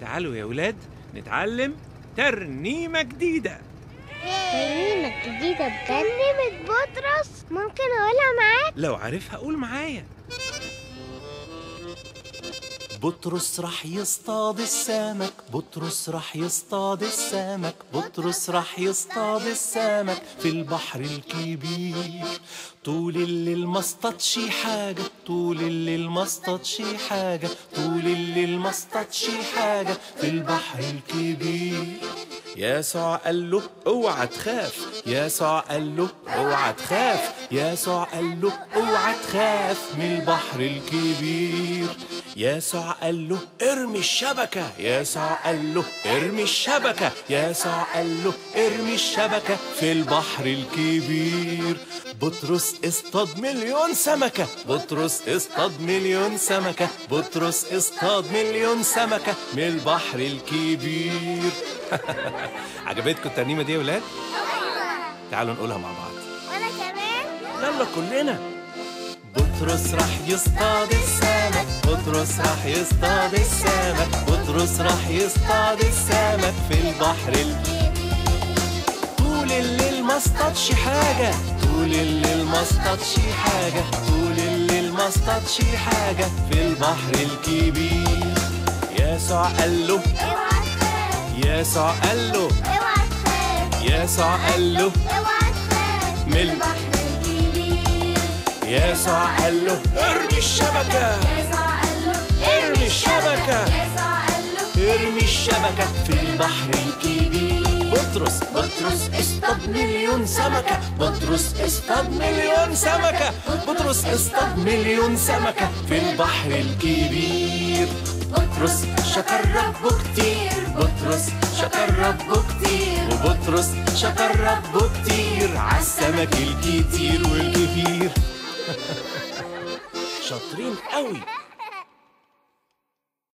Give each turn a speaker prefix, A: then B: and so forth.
A: تعالوا يا ولاد نتعلم ترنيمة جديدة.
B: ترنيمة جديدة بجد؟ ترنيمة بطرس ممكن أقولها معاك؟
A: لو عارفها قول معايا.
C: بطرس راح يصطاد السمك بطرس راح يصطاد السمك بطرس راح يصطاد السمك في البحر الكبير. طول الليل ما اصطادش حاجة طول الليل ما اصطادش حاجة طول الليل ما اصطادش حاجة في البحر الكبير. يسوع قال له اوعى تخاف يسوع قال له اوعى تخاف يسوع قال له اوعى تخاف من البحر الكبير. يسوع قال له ارمي الشبكة. يسوع قال له ارمي الشبكة. يسوع قال له ارمي الشبكة. في البحر الكبير بطرس اصطاد مليون سمكة. بطرس اصطاد مليون سمكة. بطرس اصطاد مليون سمكة. من البحر الكبير. عجبتكم الترنيمة دي يا ولاد؟ تعالوا نقولها مع بعض.
B: وأنا كمان.
C: يلا كلنا. بطرس راح يصطاد السمك بطرس راح يصطاد السمك بطرس راح يصطاد السمك في البحر الكبير طول الليل ما اصطادش حاجة طول الليل ما اصطادش حاجة طول الليل ما اصطادش حاجة في البحر الكبير. يسوع قال له يسوع قال له يسوع قال له من
B: البحر الكبير.
C: يسوع قال له ارمي الشبكة.
B: يسوع
C: الشبكة. ارمي الشبكة في البحر الكبير. بطرس بطرس اصطاد مليون سمكة. بطرس اصطاد مليون سمكة. بطرس اصطاد مليون سمكة في البحر الكبير. بطرس شكر ربه كتير. بطرس شكر ربه كتير. وبطرس شكر ربه كتير. عالسمك الكتير والكبير شاطرين قوي.